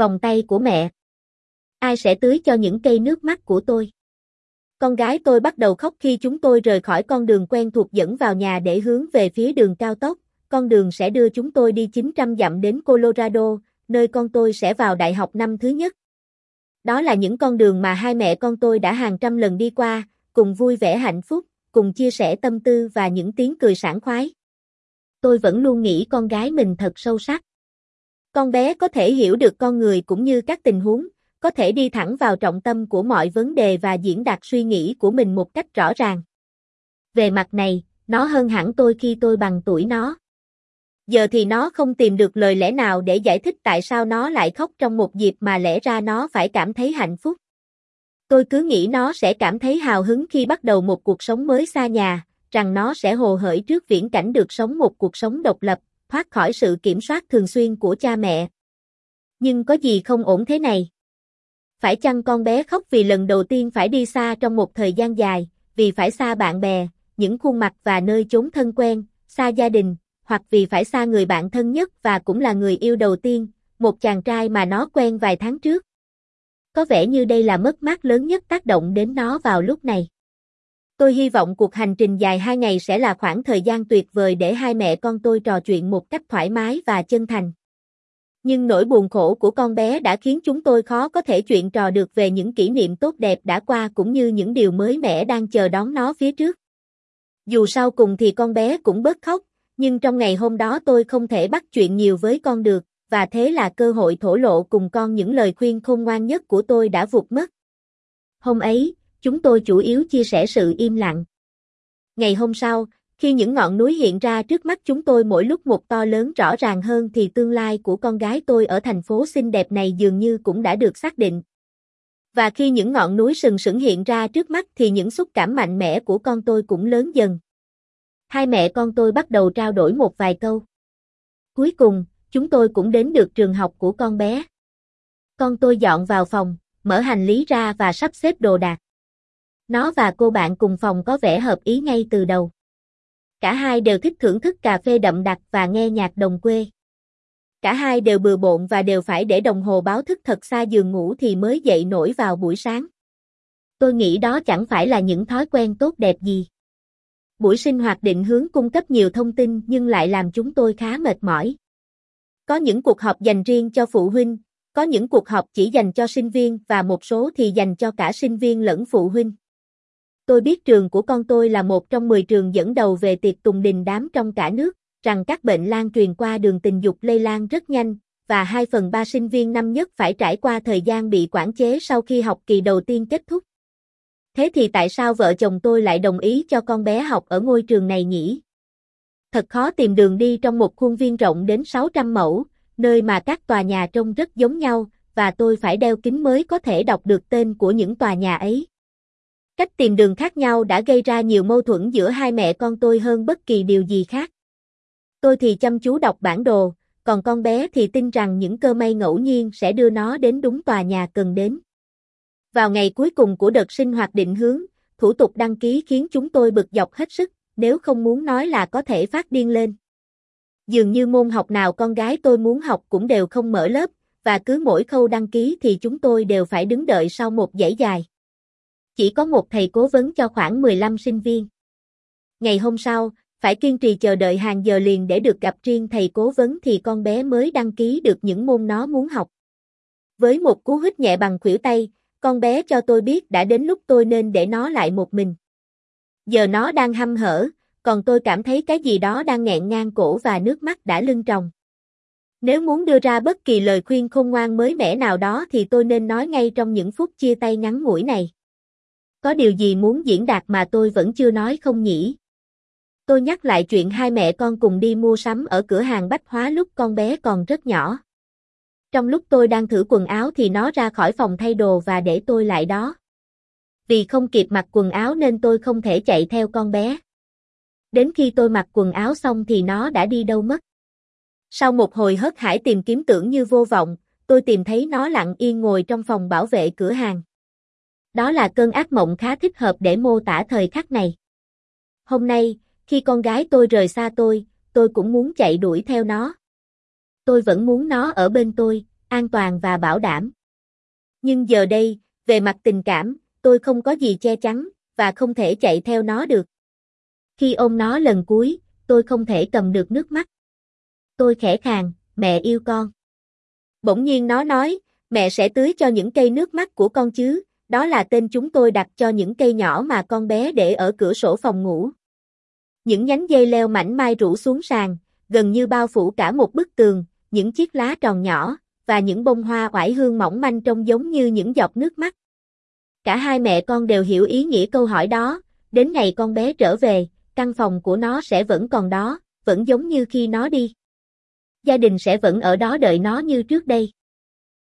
Vòng tay của mẹ. Ai sẽ tưới cho những cây nước mắt của tôi? Con gái tôi bắt đầu khóc khi chúng tôi rời khỏi con đường quen thuộc dẫn vào nhà để hướng về phía đường cao tốc. Con đường sẽ đưa chúng tôi đi 900 dặm đến Colorado, nơi con tôi sẽ vào đại học năm thứ nhất. Đó là những con đường mà hai mẹ con tôi đã hàng trăm lần đi qua, cùng vui vẻ hạnh phúc, cùng chia sẻ tâm tư và những tiếng cười sảng khoái. Tôi vẫn luôn nghĩ con gái mình thật sâu sắc. Con bé có thể hiểu được con người cũng như các tình huống, có thể đi thẳng vào trọng tâm của mọi vấn đề và diễn đạt suy nghĩ của mình một cách rõ ràng. Về mặt này, nó hơn hẳn tôi khi tôi bằng tuổi nó. Giờ thì nó không tìm được lời lẽ nào để giải thích tại sao nó lại khóc trong một dịp mà lẽ ra nó phải cảm thấy hạnh phúc. Tôi cứ nghĩ nó sẽ cảm thấy hào hứng khi bắt đầu một cuộc sống mới xa nhà, rằng nó sẽ hồ hởi trước viễn cảnh được sống một cuộc sống độc lập, thoát khỏi sự kiểm soát thường xuyên của cha mẹ. Nhưng có gì không ổn thế này? Phải chăng con bé khóc vì lần đầu tiên phải đi xa trong một thời gian dài, vì phải xa bạn bè, những khuôn mặt và nơi chốn thân quen, xa gia đình, hoặc vì phải xa người bạn thân nhất và cũng là người yêu đầu tiên, một chàng trai mà nó quen vài tháng trước. Có vẻ như đây là mất mát lớn nhất tác động đến nó vào lúc này. Tôi hy vọng cuộc hành trình dài hai ngày sẽ là khoảng thời gian tuyệt vời để hai mẹ con tôi trò chuyện một cách thoải mái và chân thành. Nhưng nỗi buồn khổ của con bé đã khiến chúng tôi khó có thể chuyện trò được về những kỷ niệm tốt đẹp đã qua cũng như những điều mới mẻ đang chờ đón nó phía trước. Dù sau cùng thì con bé cũng bớt khóc, nhưng trong ngày hôm đó tôi không thể bắt chuyện nhiều với con được, và thế là cơ hội thổ lộ cùng con những lời khuyên khôn ngoan nhất của tôi đã vụt mất. Hôm ấy, chúng tôi chủ yếu chia sẻ sự im lặng. Ngày hôm sau, khi những ngọn núi hiện ra trước mắt chúng tôi mỗi lúc một to lớn rõ ràng hơn thì tương lai của con gái tôi ở thành phố xinh đẹp này dường như cũng đã được xác định. Và khi những ngọn núi sừng sững hiện ra trước mắt thì những xúc cảm mạnh mẽ của con tôi cũng lớn dần. Hai mẹ con tôi bắt đầu trao đổi một vài câu. Cuối cùng, chúng tôi cũng đến được trường học của con bé. Con tôi dọn vào phòng, mở hành lý ra và sắp xếp đồ đạc. Nó và cô bạn cùng phòng có vẻ hợp ý ngay từ đầu. Cả hai đều thích thưởng thức cà phê đậm đặc và nghe nhạc đồng quê. Cả hai đều bừa bộn và đều phải để đồng hồ báo thức thật xa giường ngủ thì mới dậy nổi vào buổi sáng. Tôi nghĩ đó chẳng phải là những thói quen tốt đẹp gì. Buổi sinh hoạt định hướng cung cấp nhiều thông tin nhưng lại làm chúng tôi khá mệt mỏi. Có những cuộc họp dành riêng cho phụ huynh, có những cuộc họp chỉ dành cho sinh viên và một số thì dành cho cả sinh viên lẫn phụ huynh. Tôi biết trường của con tôi là một trong 10 trường dẫn đầu về tiệc tùng đình đám trong cả nước, rằng các bệnh lan truyền qua đường tình dục lây lan rất nhanh, và 2 phần 3 sinh viên năm nhất phải trải qua thời gian bị quản chế sau khi học kỳ đầu tiên kết thúc. Thế thì tại sao vợ chồng tôi lại đồng ý cho con bé học ở ngôi trường này nhỉ? Thật khó tìm đường đi trong một khuôn viên rộng đến 600 mẫu, nơi mà các tòa nhà trông rất giống nhau, và tôi phải đeo kính mới có thể đọc được tên của những tòa nhà ấy. Cách tìm đường khác nhau đã gây ra nhiều mâu thuẫn giữa hai mẹ con tôi hơn bất kỳ điều gì khác. Tôi thì chăm chú đọc bản đồ, còn con bé thì tin rằng những cơ may ngẫu nhiên sẽ đưa nó đến đúng tòa nhà cần đến. Vào ngày cuối cùng của đợt sinh hoạt định hướng, thủ tục đăng ký khiến chúng tôi bực dọc hết sức, nếu không muốn nói là có thể phát điên lên. Dường như môn học nào con gái tôi muốn học cũng đều không mở lớp, và cứ mỗi khâu đăng ký thì chúng tôi đều phải đứng đợi sau một dãy dài chỉ có một thầy cố vấn cho khoảng 15 sinh viên. Ngày hôm sau, phải kiên trì chờ đợi hàng giờ liền để được gặp riêng thầy cố vấn thì con bé mới đăng ký được những môn nó muốn học. Với một cú hít nhẹ bằng khuỷu tay, con bé cho tôi biết đã đến lúc tôi nên để nó lại một mình. Giờ nó đang hăm hở, còn tôi cảm thấy cái gì đó đang nghẹn ngang cổ và nước mắt đã lưng tròng. Nếu muốn đưa ra bất kỳ lời khuyên khôn ngoan mới mẻ nào đó thì tôi nên nói ngay trong những phút chia tay ngắn ngủi này. Có điều gì muốn diễn đạt mà tôi vẫn chưa nói không nhỉ? Tôi nhắc lại chuyện hai mẹ con cùng đi mua sắm ở cửa hàng bách hóa lúc con bé còn rất nhỏ. Trong lúc tôi đang thử quần áo thì nó ra khỏi phòng thay đồ và để tôi lại đó. Vì không kịp mặc quần áo nên tôi không thể chạy theo con bé. Đến khi tôi mặc quần áo xong thì nó đã đi đâu mất. Sau một hồi hớt hải tìm kiếm tưởng như vô vọng, tôi tìm thấy nó lặng yên ngồi trong phòng bảo vệ cửa hàng. Đó là cơn ác mộng khá thích hợp để mô tả thời khắc này. Hôm nay, khi con gái tôi rời xa tôi, tôi cũng muốn chạy đuổi theo nó. Tôi vẫn muốn nó ở bên tôi, an toàn và bảo đảm. Nhưng giờ đây, về mặt tình cảm, tôi không có gì che chắn, và không thể chạy theo nó được. Khi ôm nó lần cuối, tôi không thể cầm được nước mắt. Tôi khẽ khàng, mẹ yêu con. Bỗng nhiên nó nói, mẹ sẽ tưới cho những cây nước mắt của con chứ, đó là tên chúng tôi đặt cho những cây nhỏ mà con bé để ở cửa sổ phòng ngủ. Những nhánh dây leo mảnh mai rủ xuống sàn, gần như bao phủ cả một bức tường, những chiếc lá tròn nhỏ, và những bông hoa oải hương mỏng manh trông giống như những giọt nước mắt. Cả hai mẹ con đều hiểu ý nghĩa câu hỏi đó, đến ngày con bé trở về, căn phòng của nó sẽ vẫn còn đó, vẫn giống như khi nó đi. Gia đình sẽ vẫn ở đó đợi nó như trước đây.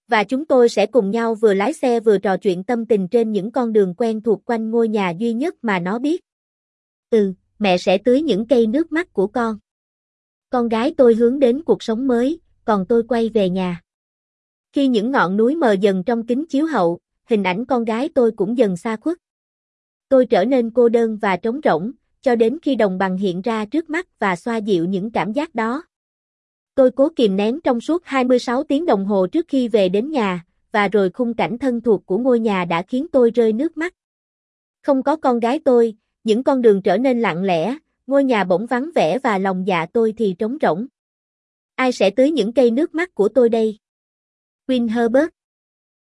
Và chúng tôi sẽ cùng nhau vừa lái xe vừa trò chuyện tâm tình trên những con đường quen thuộc quanh ngôi nhà duy nhất mà nó biết. Ừ, mẹ sẽ tưới những cây nước mắt của con. Con gái tôi hướng đến cuộc sống mới, còn tôi quay về nhà. Khi những ngọn núi mờ dần trong kính chiếu hậu, hình ảnh con gái tôi cũng dần xa khuất. Tôi trở nên cô đơn và trống rỗng, cho đến khi đồng bằng hiện ra trước mắt và xoa dịu những cảm giác đó. Tôi cố kìm nén trong suốt 26 tiếng đồng hồ trước khi về đến nhà, và rồi khung cảnh thân thuộc của ngôi nhà đã khiến tôi rơi nước mắt. Không có con gái tôi, những con đường trở nên lặng lẽ, ngôi nhà bỗng vắng vẻ và lòng dạ tôi thì trống rỗng. Ai sẽ tưới những cây nước mắt của tôi đây? Queen Herbert